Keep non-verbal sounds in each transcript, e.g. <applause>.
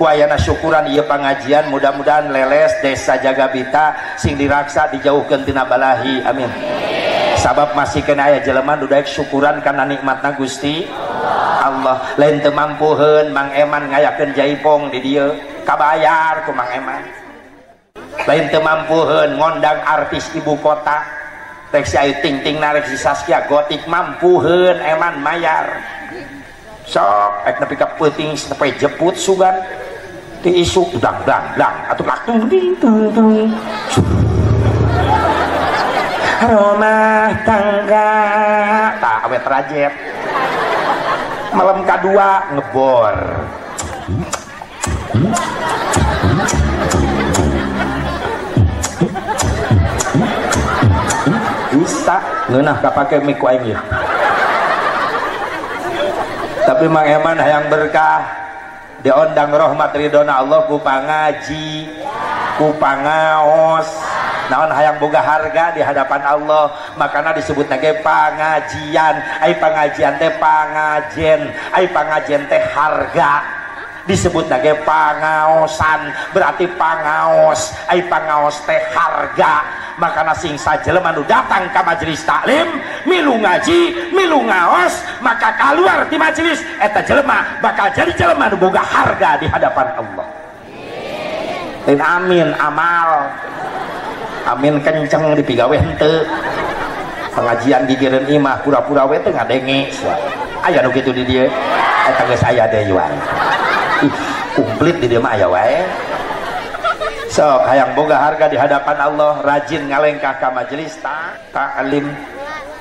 kuayana syukuran ia pengajian mudah-mudahan leles desa Jagabita sing diraksa dijauhkan tina balahi. Amin. Sabab masih kena aya jeleman udah syukuran karena nikmatna Gusti Allah. Lain temampuhan Mang Eman ngayakeun jaipong di dia kabayar ku Mang Eman. Lain temampuhan ngondang artis ibu kota. Teksi ayu ting ting narik si Saskia gotik mampuhan Eman mayar. Sok ek nepi ka peuting sampai jeput sugan. Ti isuk dang dang dang atuh laktung ding tung rumah tangga. Tak awet rajet malam kedua ngebor. Bisa. Ngeunah kapake miku aing tapi Mang Eman yang berkah diondang rahmat ridona Allah ku pangaji ku pangaos. Naon hayang boga harga di hadapan Allah. Makanya disebut nage pangajian. Ai pangajian teh pangajen. Ai pangajian teh harga. Disebut nage pangaosan. Berarti pangaos. Ai pangaos teh harga makana sing sajelema nu datang ke majelis taklim milu ngaji milu ngaos maka keluar di majelis eta jelema bakal jadi jelema nu boga harga di hadapan Allah. Dan amin amal. Amin kenceng di pigawe hente pengajian gigireun imah pura-pura we teu ngadenge. Aya nu kitu di dieu. Eta geus aya deui wae komplit di dieu mah aya wae sok hayang boga harga di hadapan Allah. Rajin ngalengkah ke majelis ta'lim.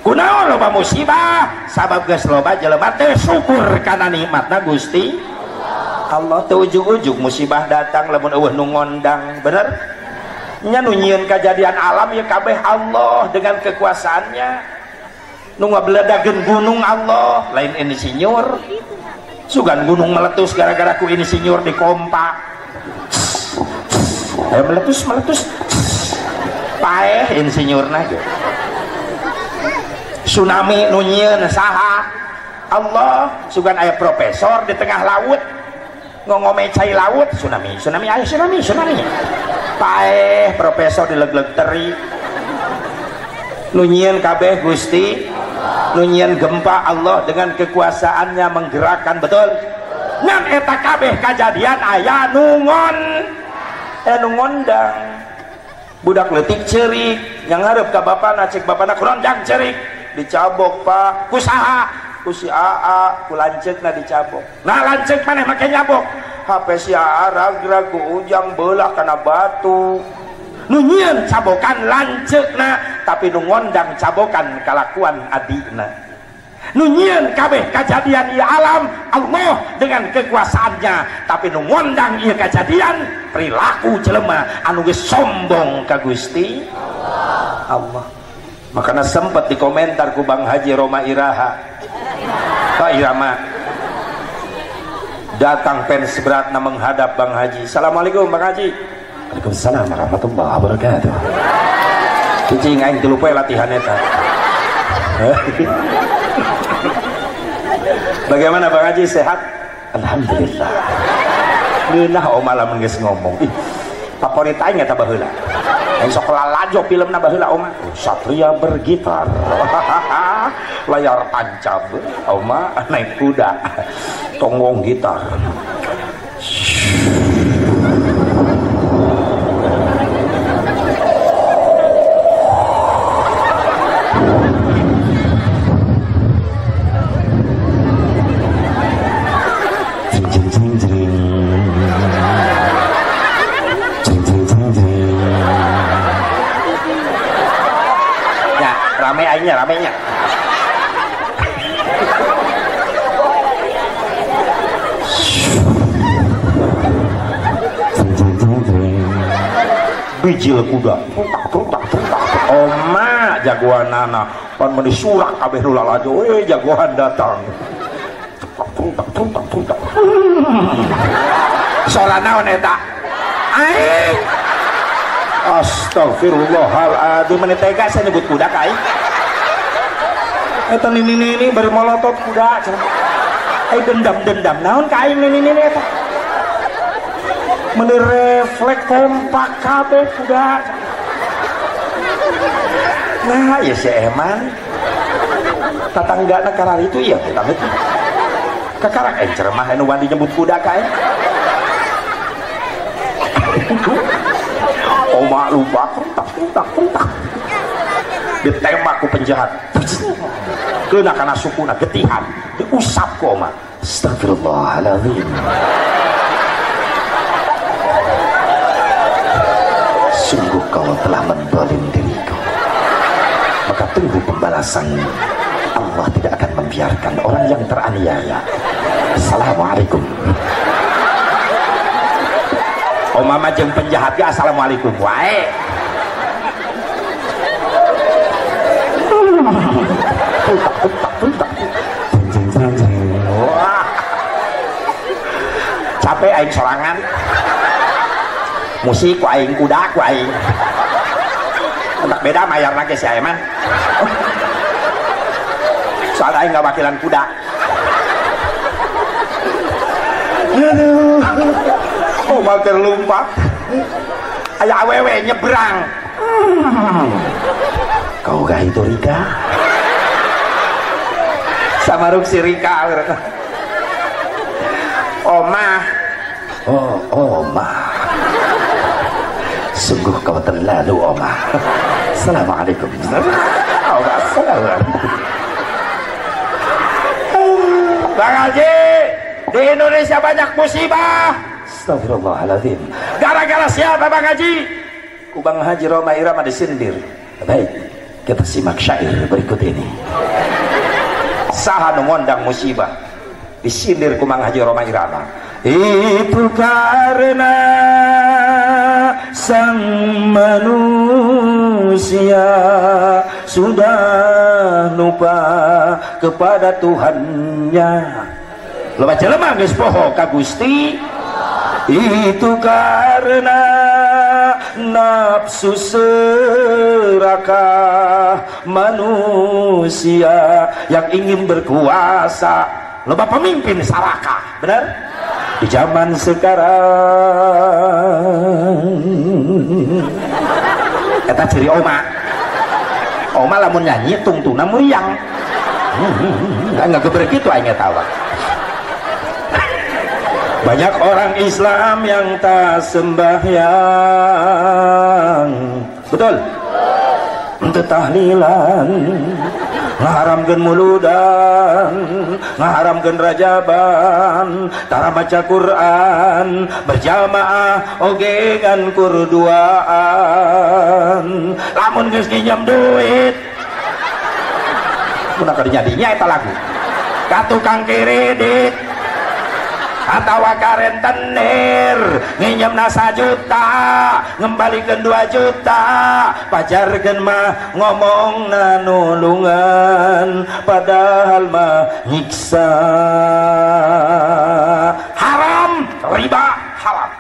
Kunaon loba musibah. Sabab geus loba jelema teh syukur kana nikmatna Gusti. Allah teu ujug-ujug musibah datang lamun eueuh nu ngondang bener? Nya nu kejadian alam ya kabeh Allah dengan kekuasaannya. Nu ngabeledageun gunung Allah lain insinyur sugan gunung meletus gara-gara ku insinyur di kompak ayo meletus meletus. Paeh insinyurna gitu tsunami nunyian saha. Allah sugan ayah profesor di tengah laut. Ngomong cai laut tsunami tsunami ayo tsunami tsunami. Paeh profesor di leg-leg teri. Nunyian kabeh gusti. Nunyian gempa Allah dengan kekuasaannya menggerakkan betul. Ngan eta kabeh kejadian ayah nungon anu ngondang. Budak letik cerik. Yang ngarep ke bapak cek bapak nak rondang cerik. Dicabok pak. Kusaha kusi aa ku na dicabok. Nah lancek mana make nyabok. HP si aa ragu ujang belah karena batu. Nunyian cabokan lancek na tapi nu ngondang cabokan kalakuan adikna nunyian kabeh kejadian ia alam Allah dengan kekuasaannya. Tapi nu ngondang ia kejadian perilaku jelema anu sombong ka Gusti Allah, Allah. makanya sempat dikomentar ku Bang Haji Roma Iraha. Pak Irama. Datang fans berat na menghadap Bang Haji. Assalamualaikum Bang Haji. Waalaikumsalam warahmatullahi wabarakatuh. Cicing aing teu lupa latihan eta <laughs> Bagaimana Bang Haji sehat? Alhamdulillah. Ngeunah oh malam geus ngomong. Ih, favorit aing eta baheula. Aing sok lalajo filmna baheula oma. Satria bergitar. <laughs> Layar tancap. Oma naik kuda. Tonggong gitar. Ramenya. Bijil kuda oma jagoan nana pan meni surak kabeh nu lalajo. Eh jagoan datang. Soalnya naon eta aing ini tega saya nyebut kuda kai eta ini ini ini bari molotot kuda ay dendam dendam. Naon kai ini ini eta? Meni refleks tempak kabeh kuda nah ya si Eman tetangga karena itu iya kita itu kekarak encer mah anu wandi nyebut kuda kae Oma lupa kentak kentak kentak ditembak ku penjahat. Kena karena sukuna getihan. Diusap ku Oma astagfirullahaladzim sungguh kau telah mendolim diriku. Maka tunggu pembalasan. Allah tidak akan membiarkan orang yang teraniaya. Assalamualaikum. Oh mama jeng penjahat ya Assalamualaikum. Wae capek aing sorangan. Musik ku aing kuda ku aing. Tak beda mayar lagi si aing mah. Soalnya aing gak wakilan kuda. Aduh. Oh mau terlumpat ayah awewe nyebrang. Kau gak itu Rika sama Ruksi Rika? Oma. Oh Oma. Sungguh kau terlalu Oma. Assalamualaikum. Assalamualaikum Bang Haji di Indonesia banyak musibah. Astagfirullahaladzim. Gara-gara siapa Bang Haji? Ku Bang Haji Roma Irama disindir. Baik kita simak syair berikut ini saha ngondang musibah. Disindir ku Bang Haji Roma Irama. Itu karena sang manusia sudah lupa kepada Tuhannya. Lemah guys poho kagusti itu karena nafsu serakah manusia yang ingin berkuasa. Loba pemimpin sarakah benar? Di zaman sekarang. Kata ciri oma. Oma lamun nyanyi tungtuna muriang. Nggak keber gitu aja tawa banyak orang Islam yang tak sembahyang. Betul? Untuk tahlilan ngaharamkeun muludan. Ngaharamkeun rajaban. Tara baca Quran. Berjamaah oge ngan kurduaan. Lamun geus nginjem duit. Kunaon kada nyadinya eta lagu. Ka kredit atau karen tenir. Nginjem nasa juta ngembalikan dua juta. Pajarkan mah ngomong nanulungan padahal mah nyiksa. Haram riba haram.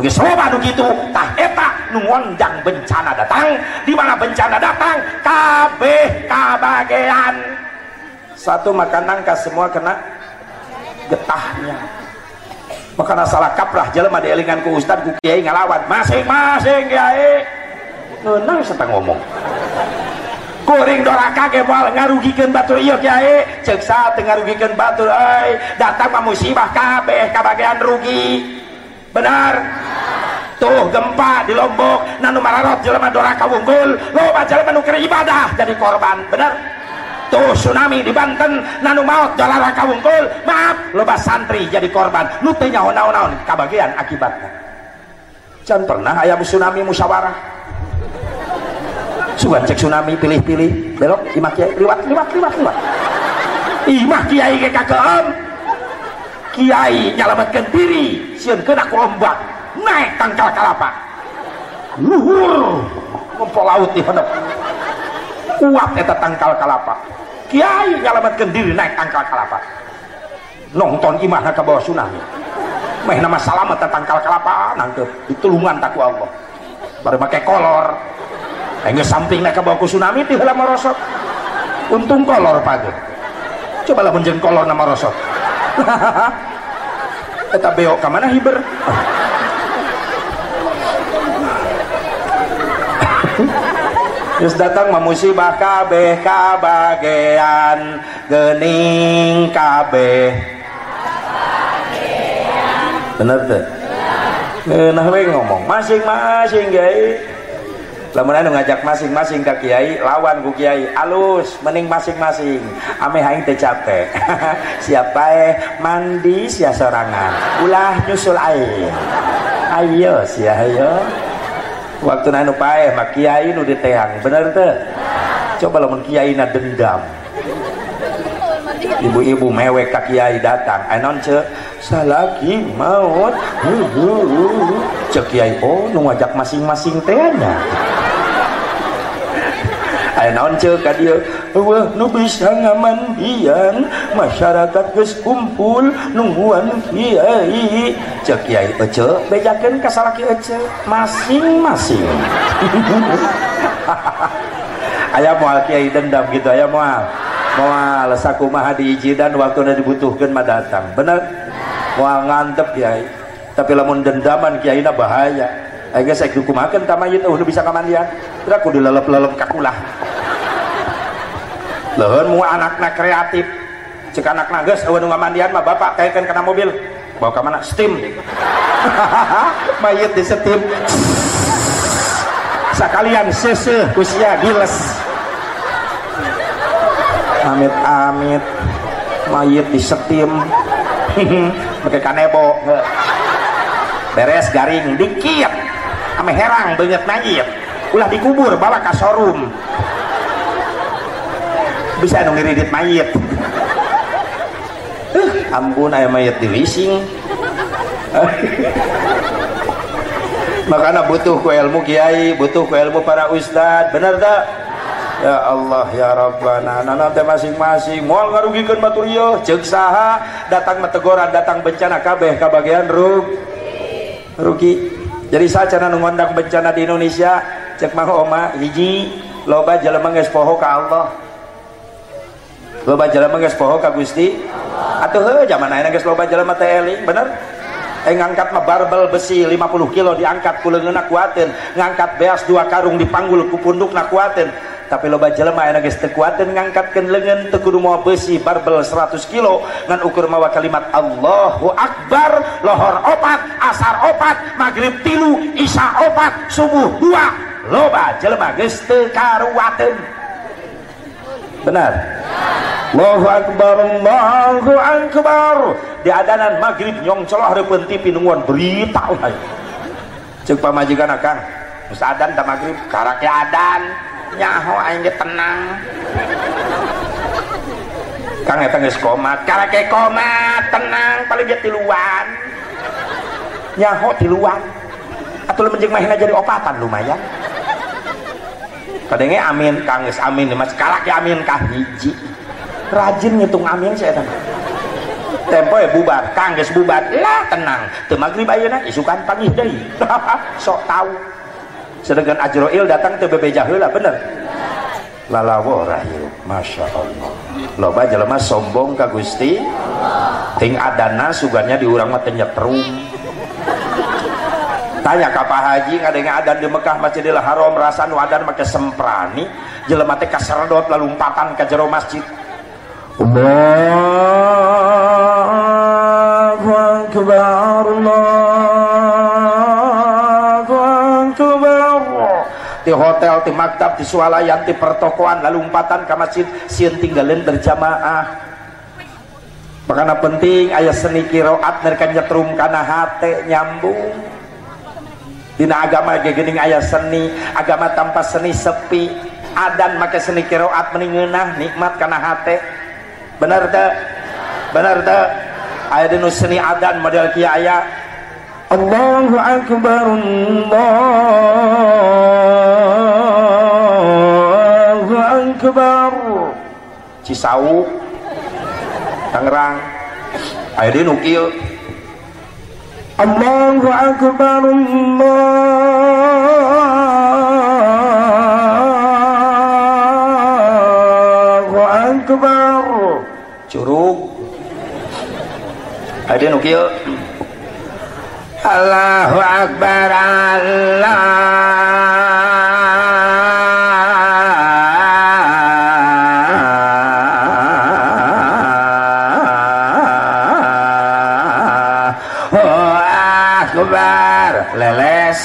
Geus loba nu kitu tah eta nu bencana datang. Di mana bencana datang? Kabeh kabagean. Satu makanan ka semua kena getahnya. Maka salah kaprah jelema dielingan ku ustad ku kiai ngalawan. Masing-masing kiai. Ngeunang serta ngomong. Kuring doraka ge moal ngarugikeun batur. Ieu kiai. Ceuk saat ngarugikeun batur datang mah musibah kabeh kabagean rugi. Benar? Tuh gempa di Lombok. Nanu mararot jelema doraka wunggul loba jelema nu ibadah jadi korban. Benar tuh tsunami di Banten nanu maut jalan raka wungkul maaf loba santri jadi korban. Lu teh nyaho naon-naon kabagian akibatnya. Can pernah ayam tsunami musyawarah? Sugan cek tsunami pilih-pilih. Belok imah kiai liwat liwat liwat liwat. Imah kiai ke kakeem kiai nyalamatkan diri sieun kena ombak naik tangkal kalapa. Luhur mempolaut di handap kuat eta tangkal kalapa. Kiai nyalamatkan diri naik tangkal kalapa. Nonton imah ke bawah tsunami. Meh nama salamet tangkal kalapa nangkep ditulungan taku Allah. Baru pakai kolor. Enggak samping naik ke bawah tsunami di merosot untung kolor pagi coba lah menjen kolor nama rosot. <laughs> Eta beok ka mana hiber Terus datang memusibah kabeh kabagean gening kabeh. Bener tuh? Nah, ngomong? Masing-masing guys lamun anu ngajak masing-masing ke kiai lawan ku kiai. Alus mending masing-masing. Ame aing teh capek. <laughs> Siapa eh mandi sia sorangan. Ulah nyusul aing ayo sia ayo waktu anu paeh mak kiai nu ditehang bener teh? Coba lamun kiai na dendam. Ibu-ibu mewek kaki kiai datang. Anon ce salaki maut cek kiai oh nu ngajak masing-masing tehnya Ayo naon ka dia nu bisa ngamandian Masyarakat geus kumpul nungguan kiai Cek kiai ece bejakeun ka salaki ece masing-masing Aya moal kiai dendam gitu aya moal moal sakumaha diijidan waktu dibutuhkan mah datang bener moal ngantep kiai tapi lamun dendaman kiai bahaya Ayo saya hukumakan tamayit oh bisa kamandian terus aku dilelep-lelep kakulah lehun mu anakna kreatif. Cek anak nages awan ngamandian mah bapak kayakan kena mobil. Bawa ke mana steam. <laughs> Mayit di steam. <laughs> Sekalian sese kusia giles amit amit mayit di steam. <laughs> Pakai kanebo. Beres garing dikit ame herang banget mayit ulah dikubur bawa ke bisa anu ngiridit mayit. Uh, ampun ayam di leasing <laughs> makanya butuh ku ilmu kiai butuh ku ilmu para ustad. Bener tak? Ya Allah ya Rabbana. Nana teh masing-masing. Mau ngarugikan batur yo cek saha. Datang metegoran datang bencana kabeh kabagian rug. Rugi jadi nanu ngondang bencana di Indonesia cek mah oma hiji loba jelema geus poho ka Allah. Loba jelema geus poho ka Gusti atuh heuh zaman ayeuna geus loba jelema teh eling bener? Eh ngangkat mah barbel besi 50 kilo diangkat ku leungeunna kuateun. Ngangkat beas dua karung dipanggul ku pundukna kuateun tapi loba jelema aya geus teu kuateun ngangkatkeun leungeun teu kudu moal besi barbel 100 kilo ngan ukur mawa kalimat Allahu Akbar lohor opat asar opat maghrib tilu isya opat subuh dua. Loba jelema geus teu karuateun benar? Allahu Akbar Allahu Akbar. Di adanan maghrib nyong celah hareupeun TV nungguan berita. Cek pamajikan akang geus adan ta maghrib karake adan nyaho aing ge tenang. Kang eta geus komat. Karake komat tenang paling ge tiluan. Nyaho tiluan. Atuh menjeng mahina jadi opatan lumayan. Kadangnya amin kang geus amin mas. Kalak amin kah hiji. Rajin ngitung amin saya tenang tempo ya bubar. Kangges bubar. Lah tenang. Teu maghrib ayeuna isukan pangih deui. <laughs> Sok tahu sedangkan Ajroil datang ke bebeja heula bener. Lalawo rahil Masya Allah loba jelema sombong ka Gusti? Ting adana sugannya diurang mah nyetrum tanya ka Pak Haji ngadenge adan di Mekah Masjidil Haram rasa nu adan make semprani jelema teh kaserdot lalu umpatan ka jero masjid. Allahu Akbar Allahu di hotel, di maktab, di swalayan, di pertokoan lalu umpatan ke masjid sieun tinggalin berjamaah. Makanya penting ayah seni kiroat mereka nyetrum karena hati nyambung. Dina agama gegening ayah seni agama tanpa seni sepi. Adan make seni kiroat meningeunah nikmat karena hati benar tak benar tak ayat dinu seni adan model kia ayat Allahu Akbar Allahu Akbar. Cisau Tangerang ayat dinu kia Allahu Akbar Allahu Akbar. Curug ada nu kieu Allahu Akbar Allah Akbar. Leles.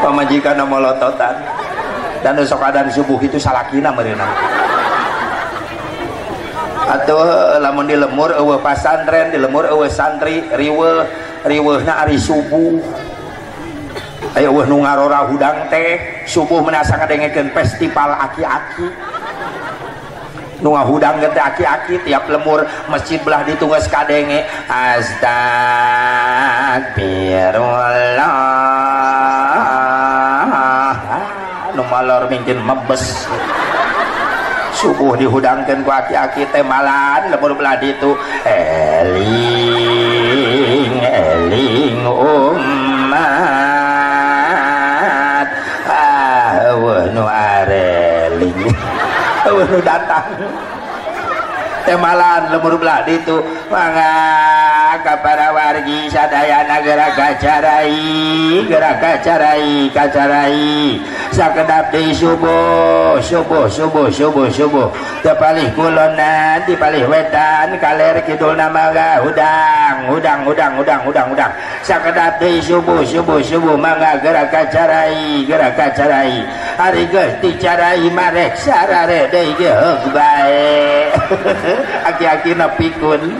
Pemajikan molototan dan besok adan subuh itu salakina merina atau lamun di lemur eueuh pasantren di lemur eueuh santri riweuh riweuhna ari subuh. Aya eueuh nu ngarora hudang teh subuh menasa ngadengekeun festival aki-aki. Nu ngahudang ge aki-aki tiap lemur masjid belah ditu geus kadenge astagfirullah nu malor mungkin mebes subuh dihudangkan ku aki-aki teh malan lemur belah ditu eling eling umat. Ah nu areling. Eueuh nu datang temalan lemur belah ditu mangga para kaparawargi sadayana geraka carai geraka carai kacarai sakedap di subuh subuh subuh subuh subuh tepalih kulonan dipalih wetan kaler kidul nama udang udang udang udang udang udang. Sakedap di subuh subuh subuh mangga. Geraka carai geraka carai hari geus dicarai marek sarare deui geuk bae. <laughs> Aki-aki nepikun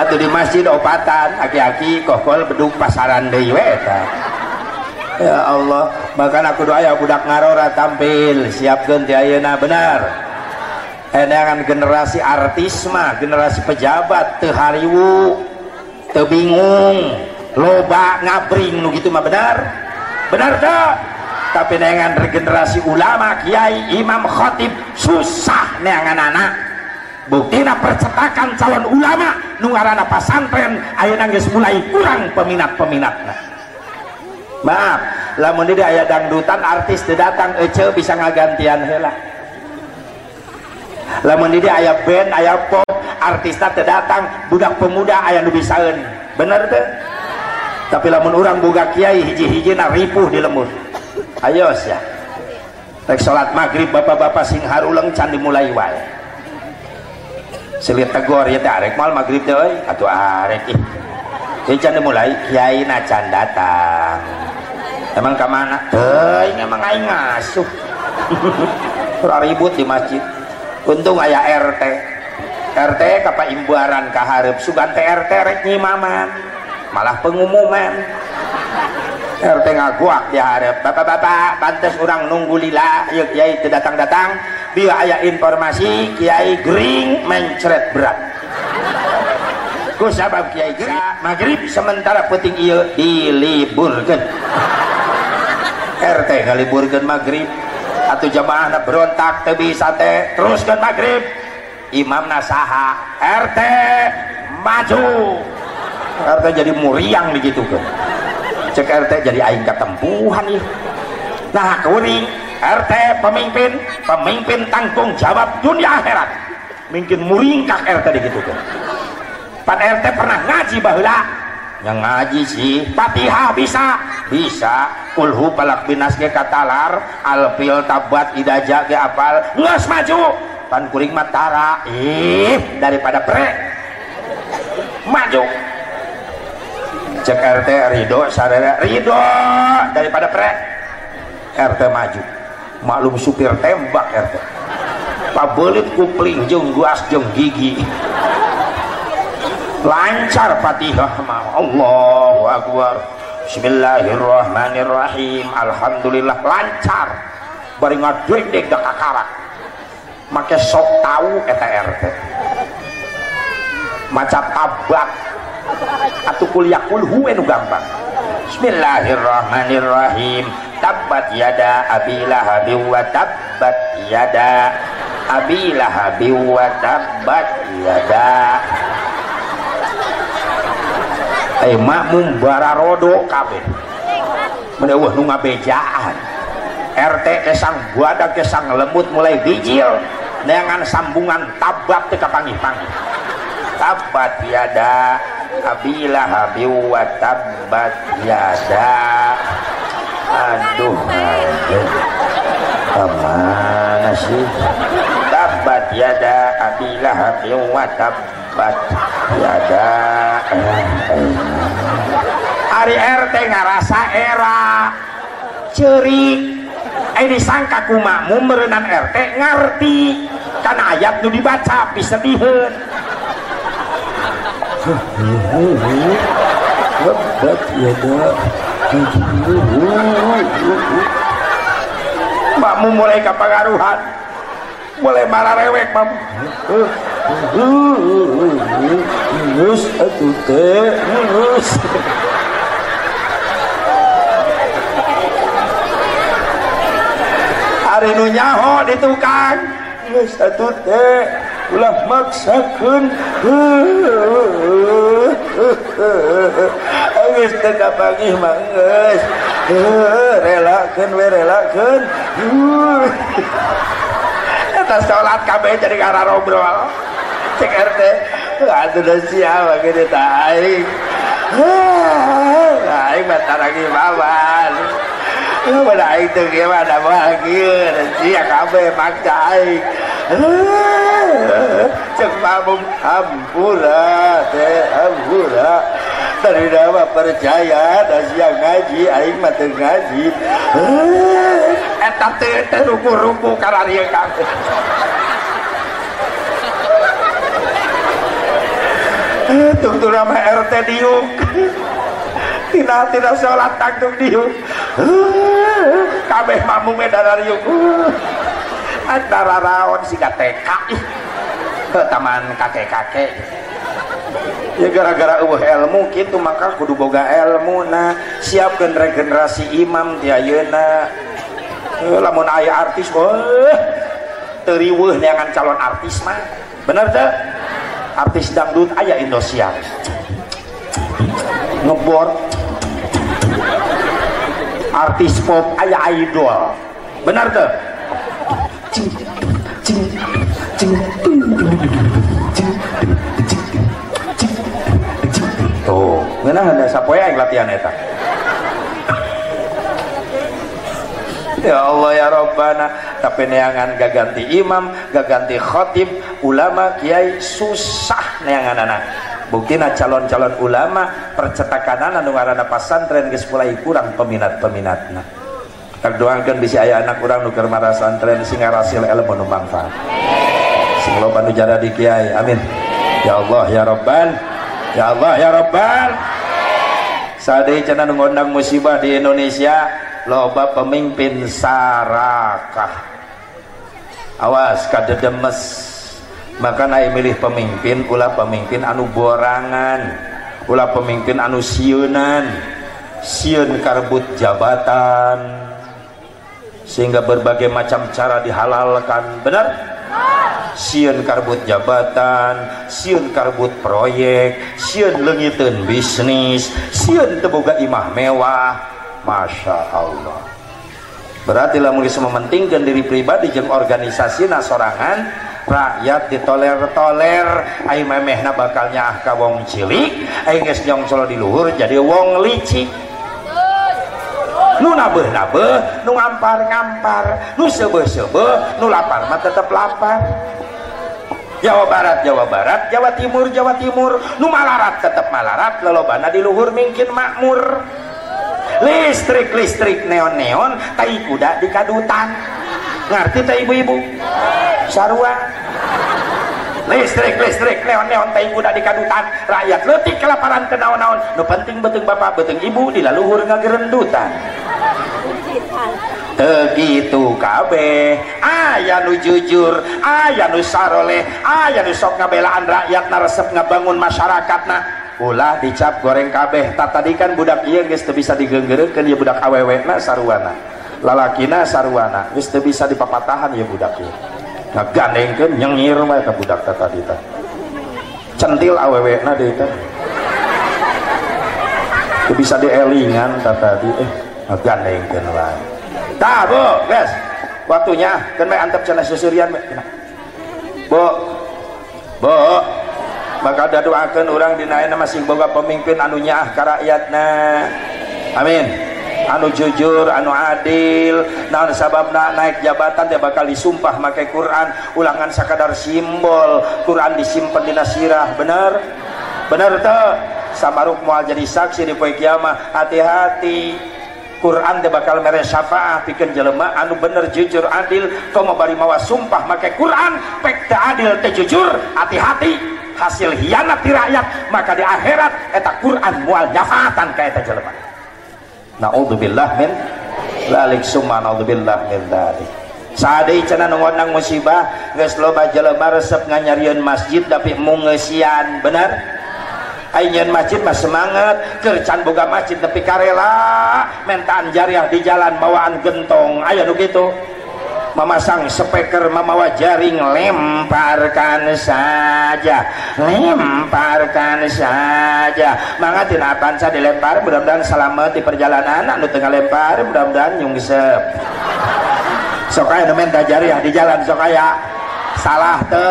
atau di masjid opatan aki-aki kokol beduk pasaran deui we ya Allah bahkan aku doa ya budak ngarora tampil. Siapkan ti ayeuna benar. Edangan generasi artis mah generasi pejabat teu hariwu teu bingung. Loba ngabring nu gitu mah benar. Benar tak? Tapi dengan regenerasi ulama kiai imam khotib susah neangan anak buktina percetakan calon ulama. Nungarana pasantren ayo nangis mulai kurang peminat-peminatnya maaf lamun di aya dangdutan artis datang ece bisa ngagantian hela lamun di aya band aya pop artisnya datang budak pemuda aya nu bisaeun bener teh tapi lamun orang boga kiai hiji-hiji ripuh di lemur. Ayo ya rek salat maghrib bapak-bapak sing haruleng can dimulai wae selit tegor ya teh arek mal maghrib euy atuh arek ih Jadi can dimulai kiai na can datang emang ke mana teuing emang aing ngasuh ora ribut di masjid untung aya RT RT kapa imbuaran ka hareup sugan RT rek nyimaman malah pengumuman. RT ngaguak di harap bapak-bapak pantas orang nunggu lila. Yuk kiai datang-datang bila ayah informasi kiai gering mencret berat. Ku sabab kiai gering maghrib sementara penting iya diliburkan. RT ngaliburkan maghrib. Atau jamaah berontak teu bisa teh teruskan maghrib. Imam nasaha RT maju. RT jadi muriang begitu kan cek RT jadi aing ketempuhan ya nah kuning RT pemimpin pemimpin tanggung jawab dunia akhirat. Mungkin muringkak RT begitu kan. Pan RT pernah ngaji bahula yang ngaji sih fatihah bisa. Bisa. Kulhu palak binas ke katalar alpil tabat idaja ke apal nges maju. Pan kuring matara ih daripada pre. Maju. Cek RT Ridho sadara Ridho daripada pre. RT maju maklum supir tembak RT pabelit kupling jeng guas jeng gigi. Lancar fatihah mah Allahu Akbar. Bismillahirrahmanirrahim. Alhamdulillah lancar. Bari ngadeg da kakarak. Make sok tahu eta RT maca tabak. Atau kuliah kulhu enu gampang Bismillahirrahmanirrahim. Tabbat yada abilahabi wa tabbat yada. Abilahabi wa tabbat yada. Eh makmum bararodo kabeh. Mana wah nu ngabejaan. RT kesang buada kesang lembut mulai bijil. Dengan sambungan tabat teka panggih-panggih. Tabat yada abila habi wa tabat yada. Aduh ke mana sih? Tabat yada abila habi wa tabat yada. Hari RT ngarasa era. Ceri. Eh disangka ku makmum merenang RT ngerti. Karena ayat nu dibaca bisa dihen Lebat ya dak makmum mulai kepengaruhan mulai marah rewek makmum Nus atuh teh. Nus hari nu nyaho di tukang Nus atuh teh ulah maksakeun Geus teu kapanggih mah geus relakeun we relakeun eta sholat kabeh jadi karena robrol cek RT atuh da siapa gini tah aing aing bataragi baban Pada aing teu gimana bahagia sia kabeh maksa cek hampura teh hampura. Dari nama percaya dan siang ngaji aing mah ngaji. Eta teh teh ruku-ruku karena dia kabeh tunggu nama RT diuk. Tina tina sholat tanggung diuk. Kabeh mamu medara diuk antara raon si TK ke taman kakek-kakek. Ya gara-gara uh ilmu gitu maka kudu boga ilmu nah siapkan regenerasi imam di ayeuna Eh, lamun aya artis wah teriweuh neangan calon artis mah. Bener teh? Artis dangdut aya Indosiar ngebor. Artis pop aya idol. Bener tuh tuh ngeunah ada sapoe aing latihan eta <laughs> Ya Allah ya Rabbana tapi neangan gak ganti imam gak ganti khotib ulama kiai susah neangan anak buktina calon-calon ulama percetakan anu ngaranna pasantren geus mulai kurang peminat-peminatna doakan bisa aya anak kurang nuker marah santren sing ngarasil ilmu nu manfaat. Sing loba nu jara di kiai amin. Ya Allah ya Rabban ya Allah ya Rabban sadaya cenah nu ngundang musibah di Indonesia loba pemimpin sarakah. Awas kadedemes. Maka naik milih pemimpin ulah pemimpin anu borangan. Ulah pemimpin anu siunan. Siun karbut jabatan sehingga berbagai macam cara dihalalkan. Benar? Siun karbut jabatan siun karbut proyek siun lengitun bisnis siun teboga imah mewah. Masya Allah. Berarti lah mulai mementingkan diri pribadi jeung organisasi nasorangan rakyat ditoler-toler. Ayo memehna bakalnya ah ka wong cilik. Ayo geus nyongsol di luhur jadi wong licik nu nabeh-nabeh nu ngampar-ngampar nu sebeh-sebeh nu lapar mah tetep lapar. Jawa Barat Jawa Barat. Jawa Timur Jawa Timur. Nu malarat tetep malarat. Lelobana di luhur mungkin makmur. Listrik listrik neon neon tai kuda di kadutan. Ngerti tak ibu-ibu? Sarua listrik listrik neon neon tai kuda di kadutan rakyat letik kelaparan ke naon-naon. Nu penting beteng bapak beteng ibu di laluhur ngagerendutan. Begitu kabeh. Aya nu jujur aya nu saroleh aya nu sok ngabelaan rakyat naresep ngabangun masyarakat nah ulah dicap goreng kabeh. Tak tadi kan budak iya teu bisa digenggerekeun ya budak awewe na sarwana. Lalakina sarwana teu bisa dipapatahan ya budak ieu ngagandengkeun nyengir mah eta budak teh tadi teh centil awewe na deui teh bisa dielingan teh tadi eh ngagandengkeun wae tah bu guys. Waktunya kan may antep cina susurian bu. Bu. Maka doakan orang dinaina masih boga pemimpin anunya ah karakyatna amin anu jujur anu adil. Nah sababna naik jabatan dia bakal disumpah makai Quran. Ulangan sekadar simbol. Quran disimpan di nasirah. Bener? Bener tuh sabaruk mual jadi saksi di poe kiamah. Hati-hati. Quran dia bakal mere syafaat bikin jelema. Anu bener jujur adil. Kau mau bari mawa sumpah makai Quran pek adil teh jujur. Hati-hati. Hasil hianat di rakyat maka di akhirat eta Quran mual nyafaatan ka eta jelema naudzubillah min lalik summa naudzubillah min dzalik sadai cenah nang musibah geus loba jelema resep nganyarieun masjid tapi mungesian bener? Ainyan masjid mah semangat kercan boga masjid tapi karela mentaan jariah di jalan bawaan gentong. Ayo nu gitu memasang speaker memawa jaring lemparkan saja. Lemparkan saja. Mangga tina panca dilempar mudah-mudahan selamat di perjalanan. Anu tengah lempar mudah-mudahan nyungsep sok aya minta jariah di jalan sok aya salah te.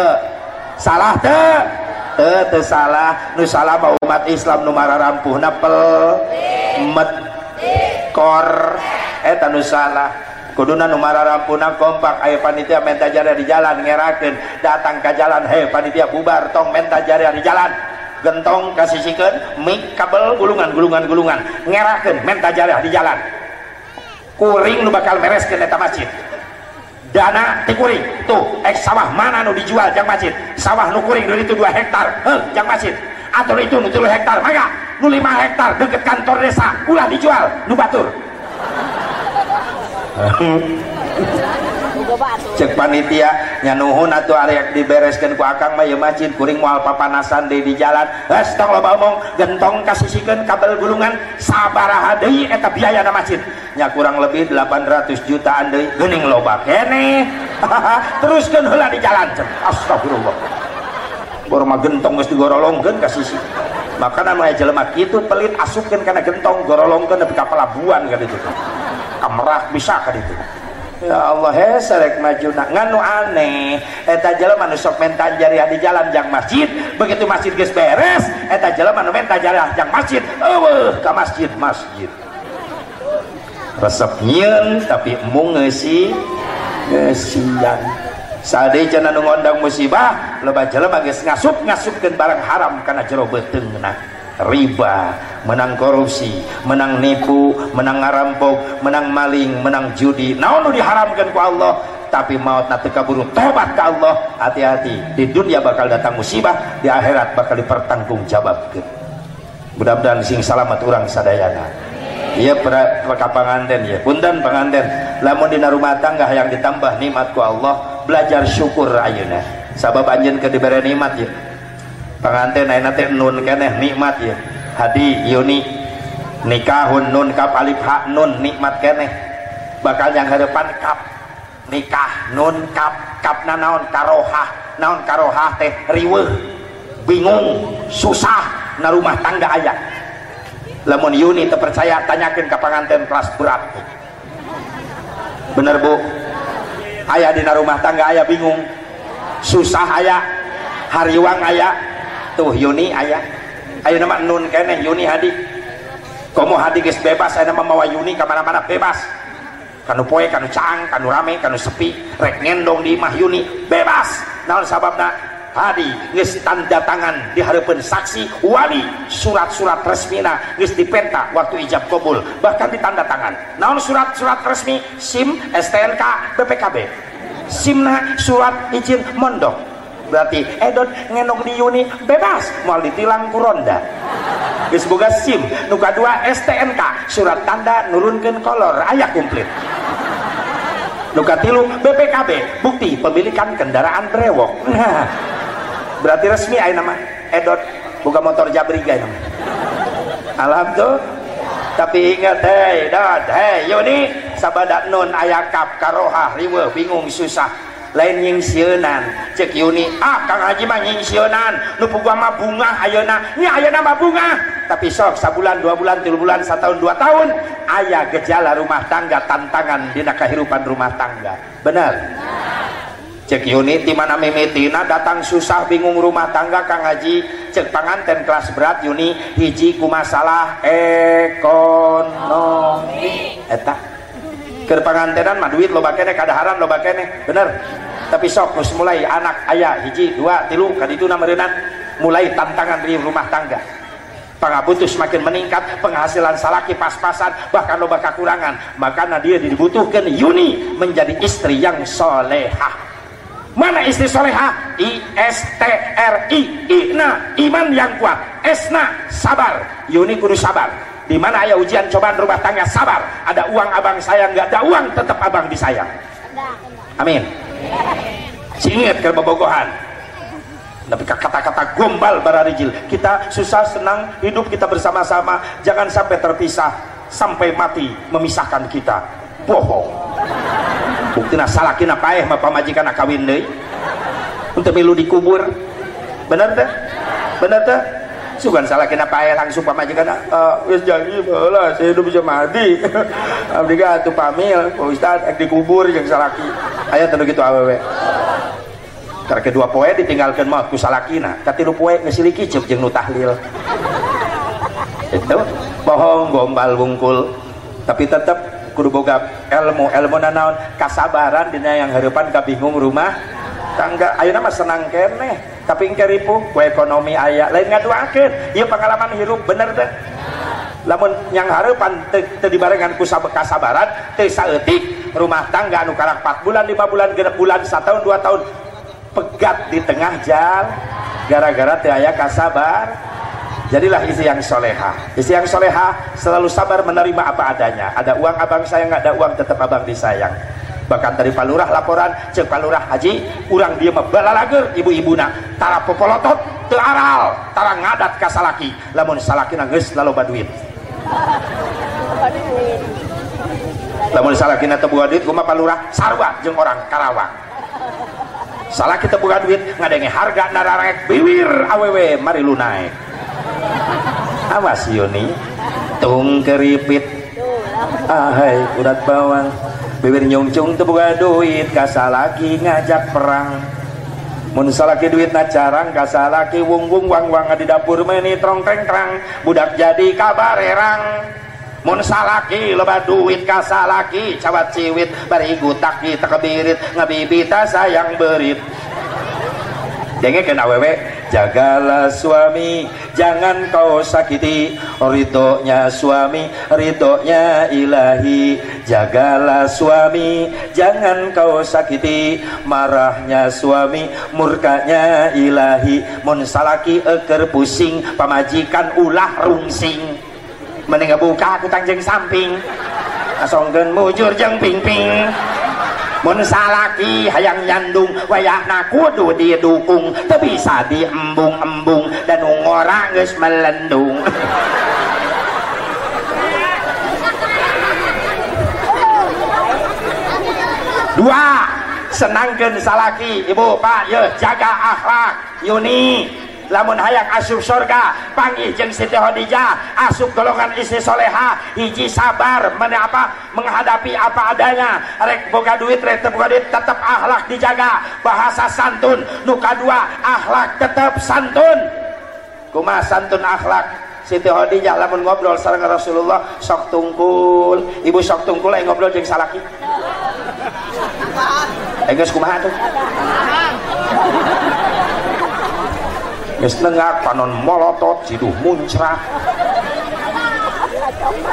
Salah te. Te te salah. Nu salah umat Islam nu rampuh napel. Met. Kor. Eta nu salah kuduna numara rampuna kompak. Ayo panitia menta jari di jalan ngerakin datang ke jalan hei panitia bubar tong menta jari di jalan. Gentong kasih siken mik kabel gulungan gulungan gulungan. Ngerakin menta jari di jalan. Kuring nu bakal mereskeun eta masjid. Dana ti kuring. Tuh ek sawah mana nu dijual jang masjid? Sawah nu kuring nu itu 2 hektar. Heh jang masjid. Atau itu nu 3 hektar maka nu 5 hektar deket kantor desa ulah dijual nu batur cek panitia nyanuhun atau arek dibereskan ku akang mah masjid kuring moal papanasan di di jalan. Tong loba omong gentong kasisikeun kabel gulungan sabaraha deui eta biaya na masjid nya kurang lebih 800 jutaan deui geuning loba kene. <laughs> Teruskeun heula di jalan astagfirullah. Baru mah gentong geus digorolongkeun kasisi makanya mah jelema kitu pelit asupkeun kana gentong gorolongkeun nepi ka pelabuhan ka ditu kamrah bisa kan itu? Ya Allah he serek maju nak nganu aneh. Eta jelema nu sok menta jariah di jalan jang masjid. Begitu masjid geus beres eta jelema nu menta jariah jang masjid. Eueuh ka masjid masjid. Resep nyieun tapi mung ngeusi ngeusian. Sadai cenah nu ngondang musibah loba jelema geus ngasup ngasupkeun barang haram kana jero beuteungna riba menang korupsi menang nipu menang ngarampok menang maling menang judi. Naon nu diharamkan ku Allah? Tapi maut nanti kaburu tobat ke Allah. Hati-hati di dunia bakal datang musibah di akhirat bakal dipertanggung jawabkan mudah-mudahan sing selamat orang sadayana. Iya para panganten ya punten panganten. Lamun dina rumah tangga yang ditambah nikmat ku Allah belajar syukur ayeuna sabab anjeun ke diberi nikmat ya pengantin ayeuna teh nun keneh nikmat ya. Hadi yuni. Nikahun nun kap alif ha nun nikmat keneh. Bakal yang harapan kap. Nikah nun kap. Kap naon karohah. Naon karohah teh riweuh. Bingung susah na rumah tangga ayah lamun Yuni terpercaya tanyakan ke pengantin kelas berat. Bener bu? Ayah di rumah tangga ayah bingung. Susah ayah hariwang ayah tuh Yuni ayah. Ayo nama nun kene Yuni hadi. Komo hadi guys bebas ayo nama mawa Yuni ke mana-mana bebas. Kanu poe kanu cang kanu rame kanu sepi rek ngendong di mah Yuni bebas. Naon sababna hadi geus tanda tangan di hadapan saksi wali surat-surat resmina geus dipenta waktu ijab kabul bahkan ditanda tangan. Naon surat-surat resmi? SIM STNK BPKB SIMna surat izin mondok berarti edot ngenok di Yuni bebas. Mau ditilang kuronda. Geus boga SIM nuka dua STNK surat tanda nurunkan kolor ayah komplit nuka tilu BPKB bukti pemilikan kendaraan brewok. Nah <laughs> berarti resmi ayah nama. Edot buka motor jabriga nama. Alhamdulillah. Tapi ingat hei dot hei Yuni sabadak nun ayah kap karoha riwe bingung susah lain nyingsionan cek Yuni ah Kang Haji mah nyingsionan nu gua mah bunga ayeuna nya ayeuna mah bunga tapi sok sabulan dua bulan tiga bulan satu tahun dua tahun ayah gejala rumah tangga tantangan di kehidupan rumah tangga. Benar cek unit di mana mimitina datang susah bingung rumah tangga Kang Haji? Cek panganten kelas berat Yuni hiji ku masalah ekonomi. Eta ke pangantenan mah duit lo bakene kadaharan lo bakene. Bener. Tapi sok mulai anak ayah hiji dua tilu kaditu namerenan mulai tantangan di rumah tangga. Pangabutuh semakin meningkat penghasilan salaki pas-pasan bahkan loba kekurangan maka dia dibutuhkan Yuni menjadi istri yang solehah. Mana istri soleha I S T R I Ina iman yang kuat. Esna sabar. Yuni kudu sabar di mana ayah ujian cobaan rumah tangga? Sabar. Ada uang abang sayang nggak? Ada uang tetap abang disayang. Amin. Singet ke bobogohan. Tapi kata-kata gombal bararijil kita susah senang hidup kita bersama-sama. Jangan sampai terpisah sampai mati memisahkan kita. Bohong. Buktina salah kina paeh ma pamajikan kawin deui untuk milu dikubur. Benar teh? Benar teh sugan salah kina paeh langsung pamajikan uh, wis janji saya udah bisa mati. <laughs> Abdi ka atuh pamil Pak Ustaz ek dikubur jeung salaki aya teh gitu awewe karena kedua poe ditinggalkan maut ku salakina katilu poe ngesiliki cek jeung nu tahlil. Itu bohong gombal bungkul tapi tetap kudu boga ilmu ilmu nanaon kasabaran dina yang harapan kabingung rumah tangga ayo nama senang kene. Tapi engke ripuh ku ekonomi ayah lain ngaduakeun ieu pengalaman hirup bener teh. Lamun yang harapan teu dibarengan ku kasabaran teu saeutik rumah tangga anu karak 4 bulan 5 bulan 6 bulan 1 tahun 2 tahun pegat di tengah jalan gara-gara teu aya kasabar. Jadilah istri yang soleha. Istri yang soleha selalu sabar menerima apa adanya. Ada uang abang sayang ada uang tetap abang disayang bahkan dari palurah laporan cek palurah haji urang dia membala lager ibu-ibu nak tara popolotot tearal tara ngadat kasalaki lamun salaki nangis lalu baduit lamun salaki na tebuah duit kuma palurah sarwa jeng orang karawang. Salah kita buka duit ngadenge harga nararek biwir awewe mari lu naik awas Yuni. Tung keripit. Ahai urat bawang bibir nyungcung tuh buka duit kasah lagi ngajak perang. Mun salaki duit na carang kasah lagi wung wung wang wang di dapur meni trong trang budak jadi kabar erang. Mun salaki loba duit kasalaki cawat ciwit bari gutak kita kebirit ngabibita sayang berit. Denge kena wewe jagalah suami jangan kau sakiti ridhonya suami ridhonya ilahi jagalah suami jangan kau sakiti. Marahnya suami murkanya ilahi. Mun salaki eker pusing pamajikan ulah rungsing. Mending buka aku tangjeng samping. Asonggen mujur jeng ping-ping. Mun salaki hayang nyandung wayahna kudu didukung. Teu bisa diembung-embung dan ngora geus melendung <laughs> dua senangkan salaki. Ibu pak ya jaga akhlak. Yuni lamun hayang asup surga panggil jeng Siti Khadijah asup golongan istri soleha hiji sabar mana apa menghadapi apa adanya. Rek boga duit rek boga duit tetap akhlak dijaga. Bahasa santun nuka dua akhlak tetap santun. Kuma santun akhlak. Siti Khadijah lamun ngobrol sareng Rasulullah sok tungkul. Ibu sok tungkul yang ngobrol jeng salaki Enggeus kumaha tuh nengak panon molotot siduh muncrat.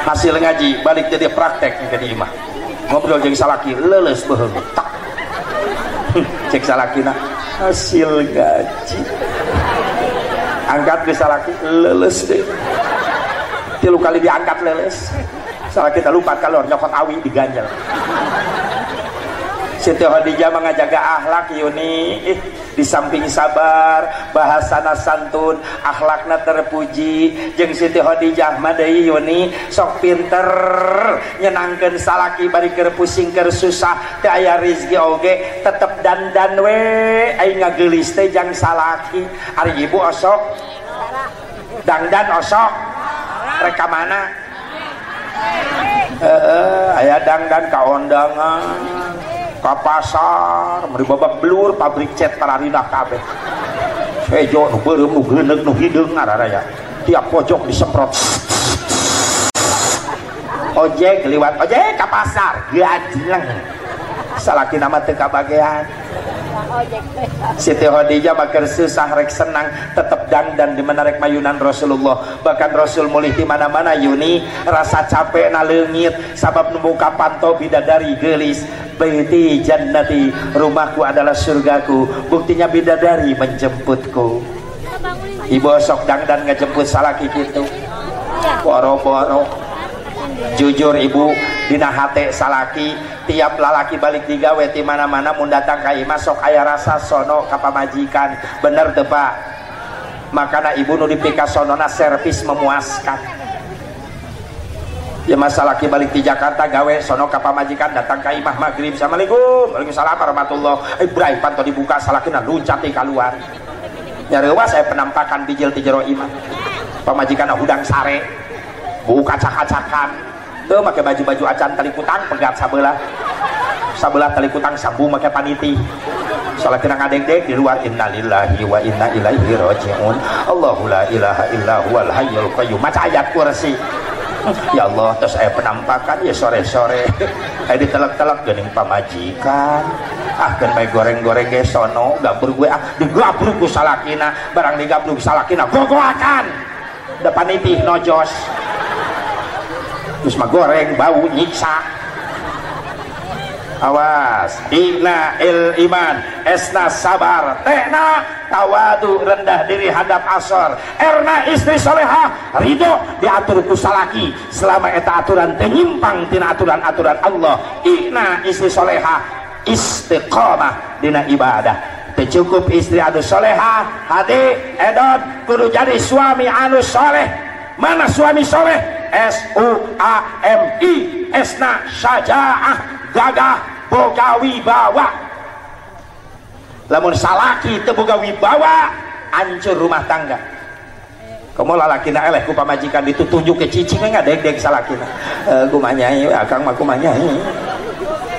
Hasil ngaji balik jadi praktek ke di imah. Ngobrol jeung salaki leles beheung. Tak. Cek salakina <laughs> hasil ngaji. Angkat ke salaki leles deh. Tilu kali diangkat leles. Salaki kita lupa kalau nyokot awi diganjal. Siti Khadijah mengajaga akhlak Yuni. Eh, di samping sabar bahasana santun akhlakna terpuji. Jeng Siti Khadijah madai Yuni. Sok pinter nyenangkan salaki bari keur pusing susah. Teu aya rezeki oge tetep dandan we. Aing teh jang salaki. Ari ibu osok. Dangdan osok. Reka mana? Eh aya dangdan ka pasar beri babak belur pabrik cat pararina kabeh. Sejo nu beureum nu geuneug nu hideung tiap pojok disemprot. Ojek liwat ojek ke pasar. Gajleng salaki nama teka bagian Siti Khadijah makin susah rek senang tetap dangdan di mana rek mayunan Rasulullah. Bahkan Rasul mulih di mana-mana Yuni rasa capek na leungit sabab membuka pantau bidadari gelis. Baiti jannati rumahku adalah surgaku buktinya bidadari menjemputku. Ibu sok dangdan ngejemput salaki gitu. Boro-boro jujur ibu dina hate salaki tiap lalaki balik digawe di mana-mana mun datang ka imah sok aya rasa sono ka pamajikan. Bener teu Pak? Makana ibu nu dipika sonona servis memuaskan. Ya masa laki balik di Jakarta gawe sono ka pamajikan datang ka imah maghrib. Assalamualaikum. Waalaikumsalam warahmatullah Ibrahim panto dibuka salakina luncat di keluar nyarewa saya penampakan bijil di jero imah. Pamajikan hudang sare buka cak-cakan tuh pakai baju-baju acan tali kutang pegat sabelah. Sabelah tali kutang sambu pakai paniti. Salah kena ngadek-dek di luar innalillahi wa inna ilaihi raji'un. Allahu la ilaha illa huwal hayyul qayyum. Maca ayat kursi. Ya Allah terus saya penampakan ya sore-sore. <laughs> Saya ditelak-telak gening pamajikan ah kan baik goreng-goreng ge sono. Gabur gue ah digabur ku salakina. Barang digabur salakina gogoakan. Depan itih nojos terus mah goreng bau nyiksa. Awas. Ina il iman esna sabar. Tekna tawadu rendah diri hadap asor. Erna istri soleha ridho diatur kusalaki selama eta aturan tenyimpang tina aturan-aturan Allah. Ina istri soleha istiqomah dina ibadah. Cukup istri anu soleha hati edot kudu jadi suami anu soleh. Mana suami soleh S U A M I esna sajaah gagah boga wibawa lamun salaki teu boga wibawa hancur rumah tangga. Kamu lalakina eleh ku pamajikan itu tunjuk ke cicing enggak dek-dek salakina. E, kumanyai akang mah kumanyai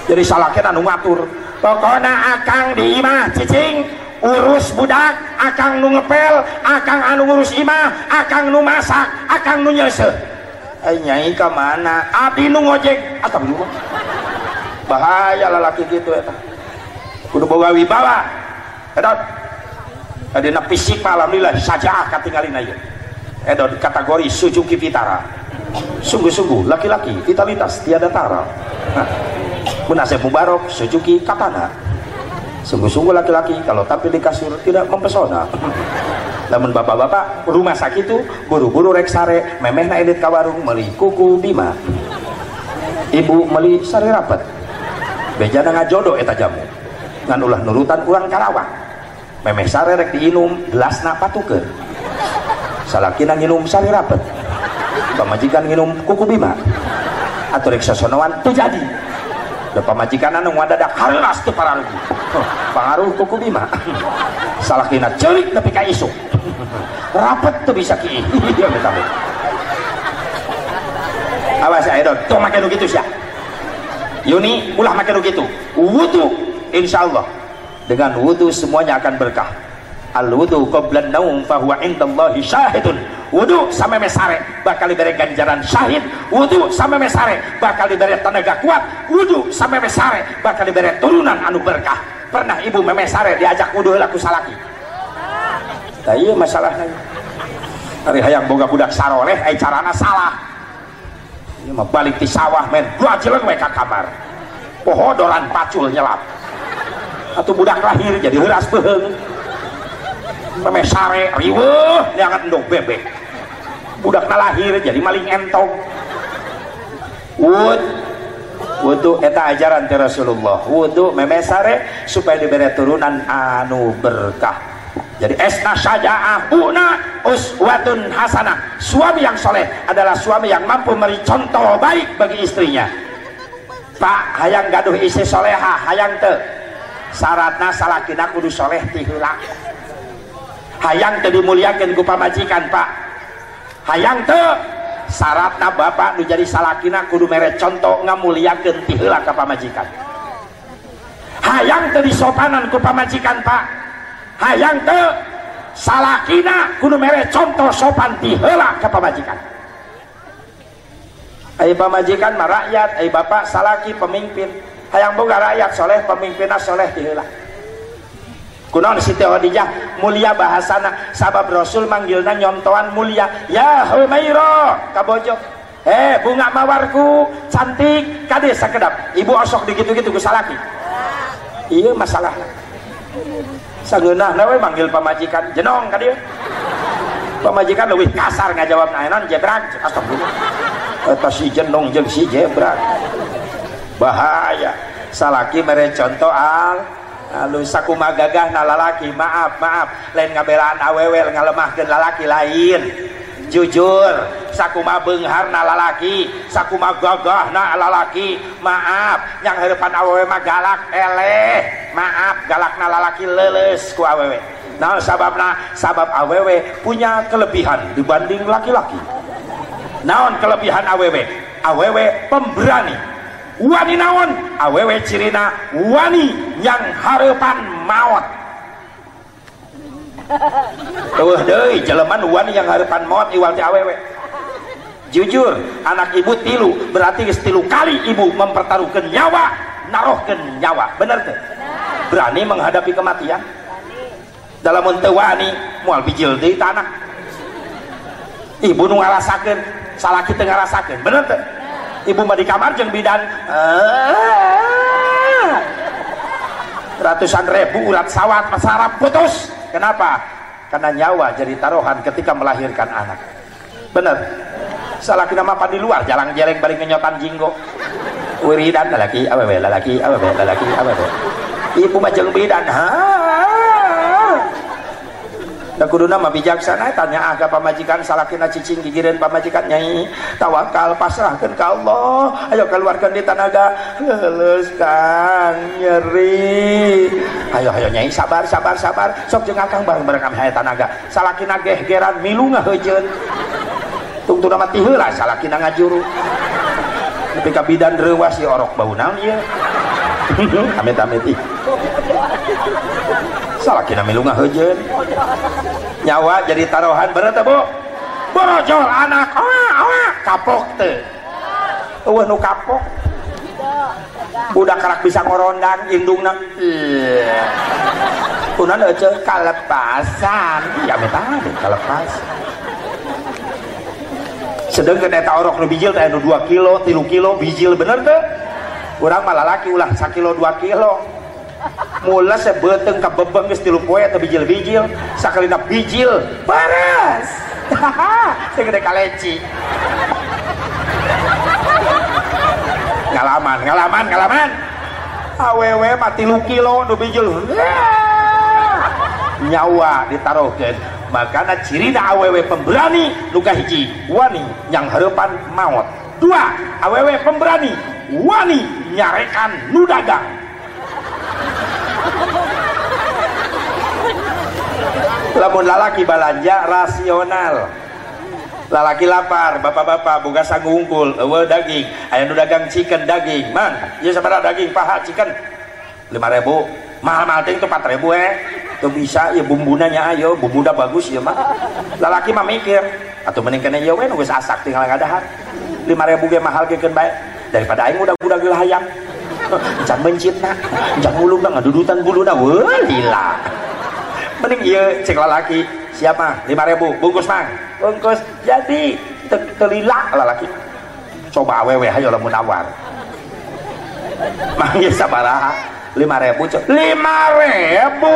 jadi salakina anu ngatur. Pokoknya akang di imah cicing urus budak akang nu ngepel akang anu ngurus imah akang nu masak akang nu nyese eh nyai ke mana? Abdi nu ngojek. Atau dulu bahaya lalaki gitu ya kudu boga wibawa. Edot adina fisik alhamdulillah saja katinggalin aja. Edot kategori sujuki vitara sungguh-sungguh laki-laki vitalitas tiada tara. Munasib Mubarok Suzuki Katana sungguh-sungguh laki-laki kalau tampil di kasur tidak mempesona. Namun bapak-bapak rumah sakit itu buru-buru rek sare memeh na edit kawarung meli kuku bima ibu meli sare rapat. Bejana ngajodo eta jamu. Ngan ulah nurutan kurang karawang. Memeh sare rek diinum gelas na patuker. Salakina nginum sare rapat. Pamajikan nginum kuku bima atau rek sasonoan tuh jadi. Da pamajikan anu ngadadak tuh para rugi pengaruh kuku bima. Salakina cerik tapi ka isuk rapat tuh bisa ki. Awas ya dong tuh makin gitu sih Yuni ulah makin gitu wudhu insya Allah. Dengan wudhu semuanya akan berkah. Al wudhu qablan naum fahuwa indallahi syahidun. Wudhu sampai mesare bakal diberi ganjaran syahid. Wudhu sampai mesare bakal diberi tenaga kuat. Wudhu sampai mesare bakal diberi turunan anu berkah pernah ibu memesare diajak wudhu laku salaki. Nah iya masalahnya. Hari hayang boga budak saroleh ay carana salah. Ini mah balik di sawah men. Dua jeleng mereka kamar pohodoran pacul nyelap. Atau budak lahir jadi heras beheng. Memesare riweuh diangkat endok bebek. Budak lahir jadi maling entong. Wud wudhu eta ajaran ke Rasulullah. Wudhu memesare supaya diberi turunan anu berkah. Jadi esna saja una uswatun hasanah. Suami yang soleh adalah suami yang mampu memberi contoh baik bagi istrinya. Pak hayang gaduh istri soleha hayang te syaratna salakina kudu soleh tihula hayang te dimuliakan ku pamajikan pak. Hayang te syaratna bapak nu jadi salakina kudu mere contoh ngamuliakeun ti heula ka pamajikan hayang teu disopanan ku pamajikan pak hayang teu salakina kudu mere contoh sopan ti heula ka pamajikan Ayo pamajikan mah rakyat, ayo bapak salaki pemimpin. Hayang boga rakyat soleh pemimpinna soleh ti heula. Kunaon Siti Khadijah mulia bahasana. Sabab Rasul manggilna nyontoan mulia. Ya Humairo kabojo eh bunga mawarku cantik. Kade sakedap ibu osok digitu-gitu ku salaki. Iya masalah. Sangeunah we manggil pamajikan. Jenong ka pamajikan lebih kasar ngajawab. Naenon jebrag astagfirullah. Eta si jenong jeung si jebrag bahaya. Salaki mere contoh al lalu sakuma gagah na lalaki. Maaf maaf. Lain ngabelaan awewel ngalemahkan lalaki lain. Jujur sakuma benghar na lalaki. Sakuma gagah na lalaki. Maaf yang harapan awewe mah galak eleh. Maaf galak na lalaki leles ku awewe. Nah sababna sabab awewe punya kelebihan dibanding laki-laki. Naon kelebihan awewe? Awewe pemberani wani naon? Awewe cirina wani yang harapan maut <laughs> Tuh deh, jeleman wani yang harapan maut iwal ti awewe. Jujur anak ibu tilu berarti tilu kali ibu mempertaruhkan nyawa narohkan nyawa. Bener tuh berani menghadapi kematian? Dalam mentewani mual bijil di tanah ibu nu ngarasakeun salah kita ngarasakeun bener tuh ibu mah di kamar jeng bidan. Ah. ratusan ribu urat sawat masarap putus. Kenapa? Karena nyawa jadi taruhan ketika melahirkan anak. Bener. Salah kita di luar jalan jelek balik nyotan jinggo. Wiridan lalaki awewe lalaki awewe lalaki awewe. Ibu mah jeng bidan. Ha dan kudu nama bijaksana tanya aga pamajikan salakina cicing gigireun pamajikan nyai. Tawakal pasrahkan ke Allah. Ayo keluarkan di tanaga. Leles kang nyeri. Ayo ayo nyai sabar sabar sabar. Sok jeung akang bareng bareng kami hayat tanaga. Salakina gehgeran milu ngaheujeun tungtu nama ti heula salakina ngajuru tapi bidan rewas si orok bau naon ieu. <laughs> Amit-amit salah kina milu ngahejeun nyawa jadi taruhan bener bu? Borojol anak awak kapok teh. Eueuh nu kapok. Budak karak bisa ngorondang indungna kunaon eueuh kalepasan. Ya meta kalepas sedangkan eta orok nu bijil teh nu 2 kilo 3 kilo bijil bener teh. Urang malah laki ulah 1 kilo 2 kilo mula sebeteng ka bebeng geus tilu poe atau bijil-bijil sakalina bijil. Paras <laughs> segede kaleci ngalaman ngalaman ngalaman. Awewe mati lu kilo nu bijil. <laughs> Nyawa ditaruhkan makanya ciri awewe pemberani luka hiji wani yang harapan maut dua awewe pemberani wani nyarekan nudagang lamun lalaki balanja rasional. Lalaki lapar bapak-bapak buka sanggup unggul. Ewe daging. Ayah nu dagang chicken daging. Man ya sabara daging paha chicken. lima ribu. Mahal-mahal itu empat ribu eh. Tuh bisa ya bumbunanya ayo. Bumbu udah bagus ya mah. Lalaki mah mikir atau mending kena ya we nunggu asak tinggal ngadahan. lima ribu ge mahal ge baik daripada aing udah udah gila hayam <laughs> jangan mencit jangan mulung nak ngadudutan bulu nak wah lila mending iya cek lalaki siapa? lima ribu. Bungkus mang. Bungkus. Jadi telila lalaki coba awewe ayo lamun awar manggil sabaraha lima ribu cok lima ribu?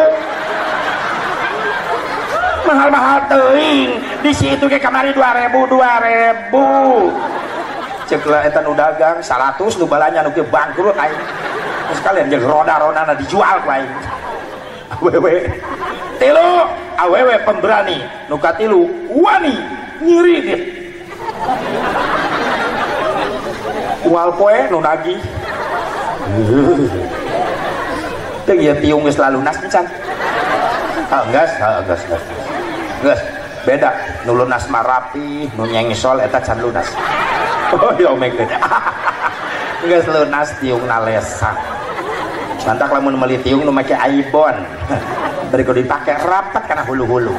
Mahal-mahal teing di situ ke kamari dua ribu dua ribu. Cek lah etan dagang seratus nu balanya nu bangkrut aing. Sekalian jadi roda-roda dijual ku aing. Awewe tilu awewe pemberani nuka tilu wani nyiridit wal poe nu nagih. <laughs> Teu ieu tiung geus lalu nas encan ah gas ah gas gas. Gas beda. Nu lunas mah rapi nu nyengisol eta can lunas. <laughs> Oh diomekeun <laughs> geus lunas tiung nalesa. Mantak lamun meuli tiung nu make aibon berikut dipake rapat karena hulu-hulu.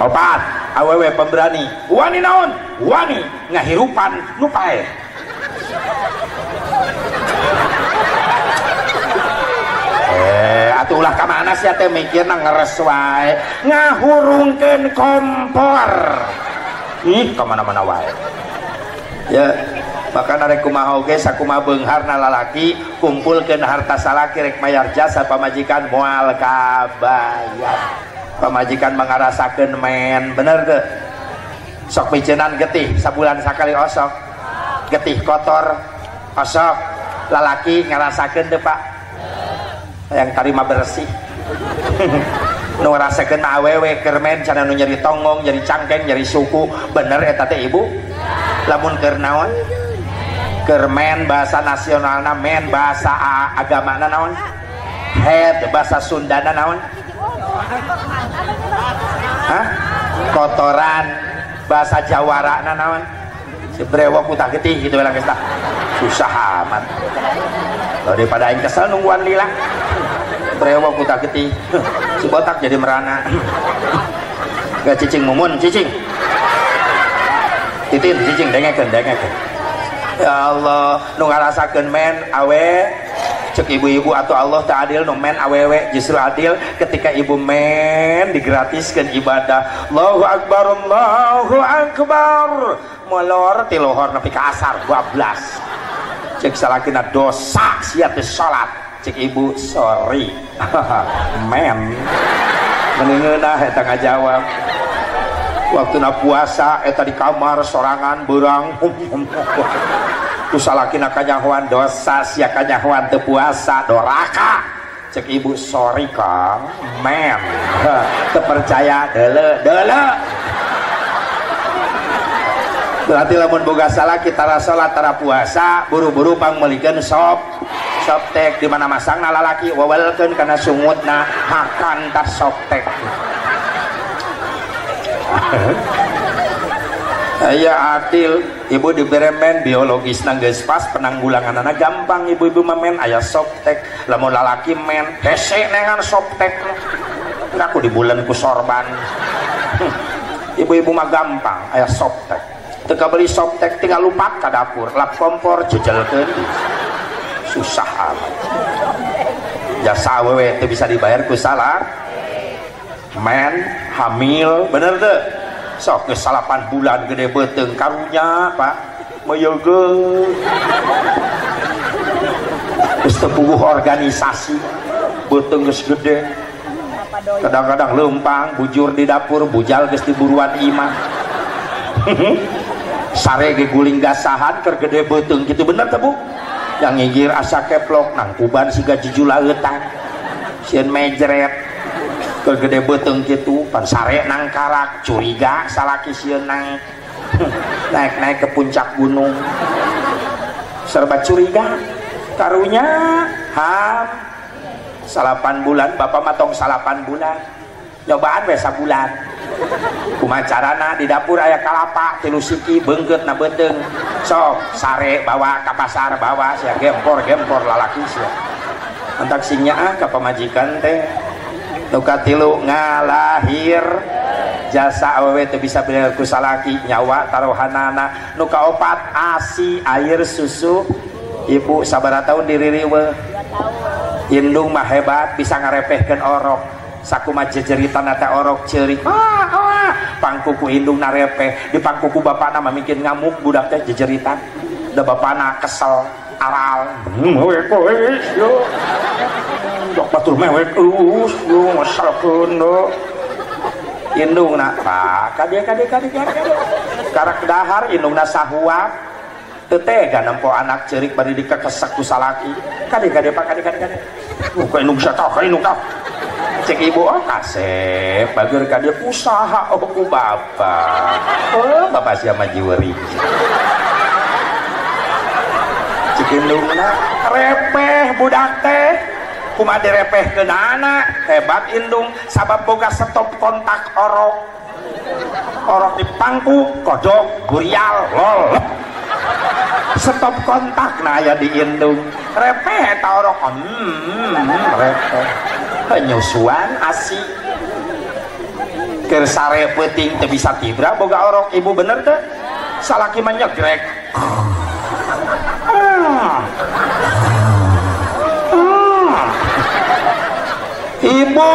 Opat awewe pemberani. Wani naon? Wani. Ngahirupan nu pae eh atulah ke mana sih teh mikir nang ngeres wae? Ngahurungkeun kompor. Ih ke mana-mana wae. Ya maka narek kumaha oge sakumaha beungharna lalaki kumpulkeun harta salaki rek mayar jasa pamajikan moal kabayar. Pamajikan mengarasakeun men bener ke sok micenan getih sabulan sakali osok. Getih kotor osok. Lalaki ngarasakeun deh pak? Yang terima bersih. <laughs> Nu ngarasakeun awewe kermen cana nu nyeri tonggong nyeri cangkeng nyeri suku. Bener eta teh ibu? Lamun keur naon kermen bahasa nasionalna men bahasa agama naon? Head bahasa Sundana naon? Hah? kotoran bahasa Jawara naon? Si brewok utah getih gitu lah kita. Susah amat. Daripada yang kesel nungguan lila. Brewok utah getih. Si botak jadi merana. Gak cicing mumun cicing. Titin cicing dengekeun dengekeun ya Allah nu ngarasakeun men awe cek ibu-ibu atau Allah tak adil nu men awewe justru adil. Ketika ibu men digratiskan ibadah Allahu Akbar Allahu Akbar. Molor ti lohor nepi ka asar 12 cek salakina dosa siap salat. Cek ibu sorry. <laughs> Men. Meningeunah eta ngajawab waktu na puasa eta di kamar sorangan berang terus salakina kanyahuan dosa sia kanyahuan teu puasa doraka. Cek ibu sorry kang. Men teu percaya deule deule berarti lamun boga salah kita salat tara puasa buru-buru pang melikeun sop. Sop tek di mana masangna lalaki wawalkeun kana sungutna hakan tas sop tek Aya adil. Ibu diberi men biologis nangges pas penanggulangan anak. Gampang ibu-ibu mamen ayah soptek. Lamun lalaki men hese nengan soptek. Aku di bulan ku sorban. <laughs> Ibu-ibu mah gampang ayah soptek. Teka beli soptek tinggal lupa ke dapur. Lap kompor jejelkeun. Susah amat. Jasa wewe itu bisa dibayar ku salah men hamil. Bener tuh sok ke salapan bulan gede beteng karunya pak. Mayoge terus tepuh organisasi beteng geus gede. Kadang-kadang lempang bujur di dapur bujal geus di buruan imah. <laughs> Sare ge guling gasahan keur gede beteng gitu bener teh bu? Yang ngigir asa keplok nang kuban siga jujulaeutan sieun mejret. ke gede beteng gitu pan sare nang karak curiga salaki sieun naik <laughs> naik naik ke puncak gunung. Serba curiga karunya ham. Salapan bulan bapak matong salapan bulan. Nyobaan besa bulan kumacarana di dapur ayah kalapa tilu siki bengket na beteng sok sare bawa ke pasar bawa sia gempor gempor lalaki sia. Antak sinya ah ke pemajikan teh nukatilu ngalahir. Jasa awewe itu bisa bener ku salaki nyawa taruhanana nuka opat asi air susu. Ibu sabar tahun diririwe indung mah hebat bisa ngarepehkan orok. Saku mah jejeritan nate orok ceri. Ah, ah. pangkuku indung narepeh. Di pangkuku bapak nama mungkin ngamuk budak teh jejeritan. Da bapak na kesel aral. Hmm, dok batur mewek us lu masalkeun do indungna pak. Kade kade kade kade karak dahar indungna sahuap teu tega nempo anak ceurik bari dikekesek ku salaki. Kade kade pak kade kade kade uh ka indung satah ka indung tah cek ibu oh kasep. Bager kade usaha oh ku bapak oh bapak siapa jiweri cek indungna repeh budak teh kuma direpeh ke nana hebat indung. Sabab boga stop kontak orok. Orok di pangku kodok burial lol. Stop kontak nah ya di indung. Repeh ta orok. Hmm, repeh. Penyusuan asik. Kersare peting teu bisa tibra boga orok. Ibu bener teh? Salaki mah nyegrek. Ah. Ibu.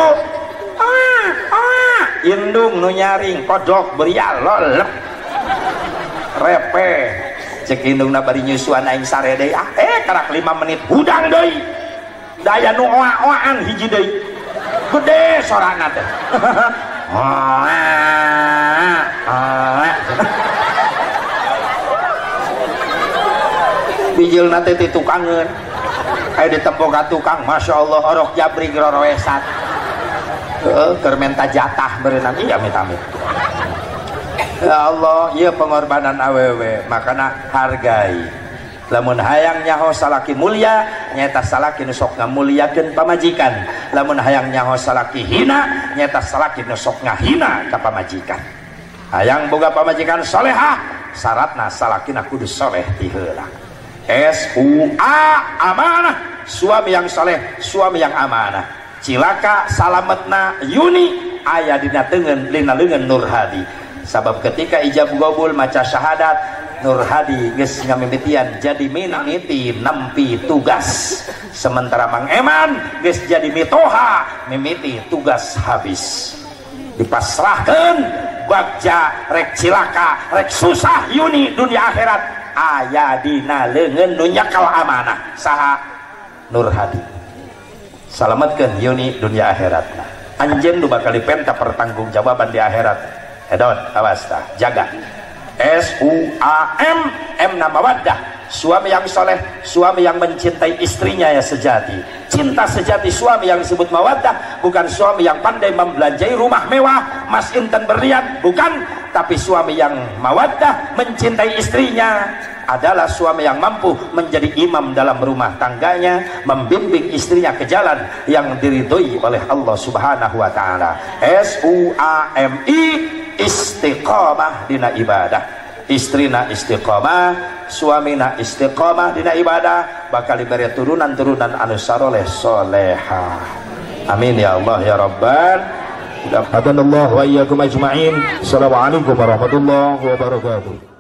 Ah, ah. indung nu nyaring kodok berial lolep repe cek indung na bari nyusuan aing sare deui ah. Eh karak 5 menit. Hudang deui. Daya nu oa-oaan hiji deui. Gede sorana teh. <laughs> Bijil nanti ti tukangan ayo ditempok ka tukang Masya Allah orok jabri groroesan uh, kermenta jatah berenang. Iya amit-amit. Ya Allah iya pengorbanan awewe makanya hargai. Lamun hayang nyaho salaki mulia nyata salaki nusok ngamuliakeun pamajikan. Lamun hayang nyaho salaki hina nyata salaki nusok ngahina ka pamajikan. Hayang boga pamajikan solehah syaratna salakina kudu soleh ti S U A amanah. Suami yang soleh suami yang amanah. Cilaka salametna Yuni. Ayah dina tengen lina lengan Nur Hadi. Sabab ketika ijab gobul maca syahadat Nur Hadi geus ngamimitian jadi minamiti nampi tugas. Sementara Mang Eman geus jadi mitoha mimiti tugas habis. Dipasrahkan. Bagja rek cilaka rek susah Yuni dunia akhirat aya dina leungeun nu amanah. Saha? Nur Hadi. Salametkeun Yuni dunia akhiratna. Anjeun nu bakal dipenta pertanggungjawaban di akhirat. Edon awas jaga S U A M. M nama wadah. Suami yang soleh suami yang mencintai istrinya ya sejati. Cinta sejati suami yang disebut mawadah bukan suami yang pandai membelanjai rumah mewah mas inten berlian bukan. Tapi suami yang mawadah mencintai istrinya adalah suami yang mampu menjadi imam dalam rumah tangganya membimbing istrinya ke jalan yang diridhoi oleh Allah subhanahu wa ta'ala. S-U-A-M-I istiqamah dina ibadah istrina istiqamah suamina istiqamah dina ibadah bakal diberi turunan-turunan anu saroleh soleha amin ya Allah ya Rabbal Hadanallah wa iyyakum ajma'in. Assalamualaikum warahmatullahi wabarakatuh.